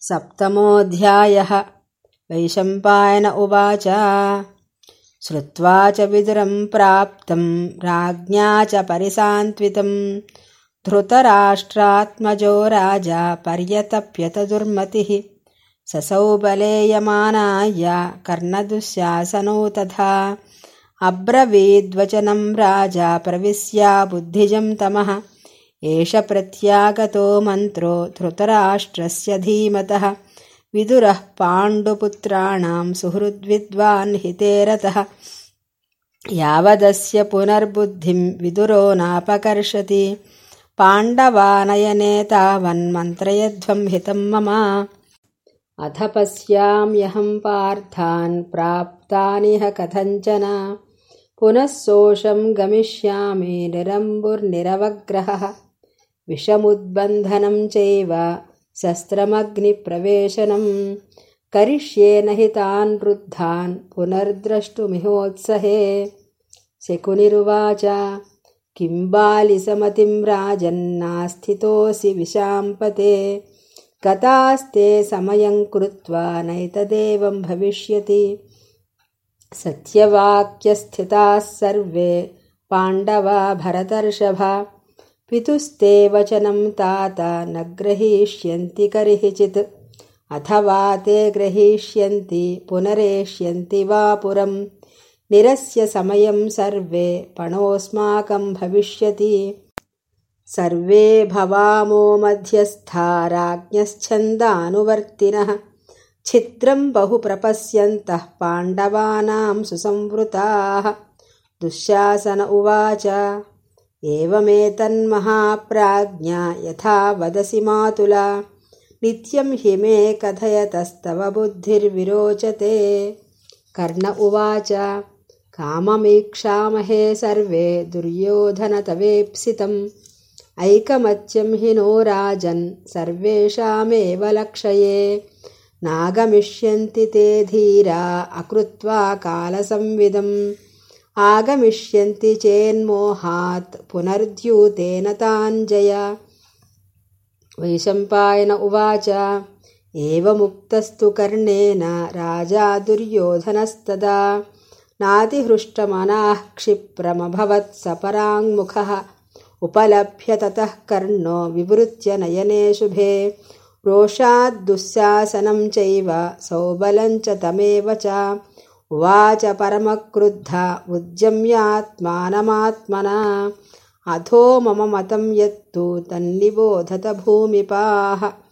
सप्तमोऽध्यायः। वैशम्पायन उवाच। श्रुत्वा च विदुरम् प्राप्तम् राज्ञा च परिसान्त्वितम् धृतराष्ट्रात्मजो राजा पर्यतप्यत दुर्मतिः ससौ बलेयमानाय कर्णदुःशासनौ तथा। अब्रवीद्वचनम् राजा प्रविश्या बुद्धिजम् तमः एष प्रत्यागतो मन्त्रो धृतराष्ट्रस्य धीमतः। विदुरः पाण्डुपुत्राणाम् सुहृद्विद्वान् हिते रतः यावदस्य पुनर्बुद्धिम् विदुरो नापकर्षति। पाण्डवानयने तावन्मन्त्रयध्वम् हितम् मम। अथ पश्याम्यहम् पार्थान् प्राप्तानिह कथञ्चन। पुनः सोषम् गमिष्यामि निरम्बुर्निरवग्रहः विषमुद्बन्धनम् चैव शस्त्रमग्निप्रवेशनम्। करिष्येन हि तान् वृद्धान् पुनर्द्रष्टुमिहोत्सहे। शकुनिरुवाच किम् बालिसमतिम् राजन्नास्थितोऽसि विशाम्पते। गतास्ते समयम् कृत्वा नैतदेवम् भविष्यति। सत्यवाक्यस्थिताः सर्वे पाण्डवा भरतर्षभा पितुस्ते वचनम् तात न ग्रहीष्यन्ति कर्हिचित् अथवा ते ग्रहीष्यन्ति पुनरेष्यन्ति वा पुरम् निरस्य समयम् सर्वे पणोऽस्माकम् भविष्यति। सर्वे भवामो मध्यस्था राज्ञश्छन्दानुवर्तिनः। छिद्रम् बहु प्रपश्यन्तः पाण्डवानाम् सुसंवृताः। दुःशासन उवाच एवमेतन्महाप्राज्ञा यथा वदसि मातुला। नित्यम् हि मे कथयतस्तव बुद्धिर्विरोचते। कर्ण उवाच काममीक्षामहे सर्वे दुर्योधनतवेप्सितम्। ऐकमत्यम् हि नो राजन् सर्वेषामेव लक्षये। नागमिष्यन्ति ते धीरा अकृत्वा कालसंविदम् आगमिष्यन्ति चेन्मोहात् पुनर्द्यूतेन ताञ्जय। वैशम्पायन उवाच एवमुक्तस्तु कर्णेन राजा दुर्योधनस्तदा। नातिहृष्टमनाः क्षिप्रमभवत् सपराङ्मुखः। उपलभ्य ततः कर्णो विवृत्य नयने शुभे। रोषाद्दुःशासनम् चैव सौबलम् च तमेव च उवाच परमक्रुद्धा उद्यम्यात्मानमात्मना। अथो मम मतम् यत्तु तन्निबोधत भूमिपाः